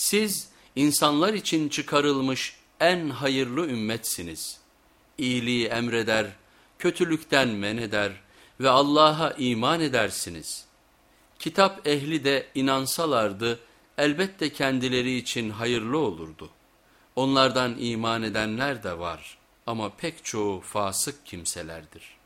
Siz insanlar için çıkarılmış en hayırlı ümmetsiniz. İyiliği emreder, kötülükten men eder ve Allah'a iman edersiniz. Kitap ehli de inansalardı elbette kendileri için hayırlı olurdu. Onlardan iman edenler de var ama pek çoğu fasık kimselerdir.''